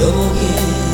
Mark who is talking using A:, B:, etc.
A: 여기.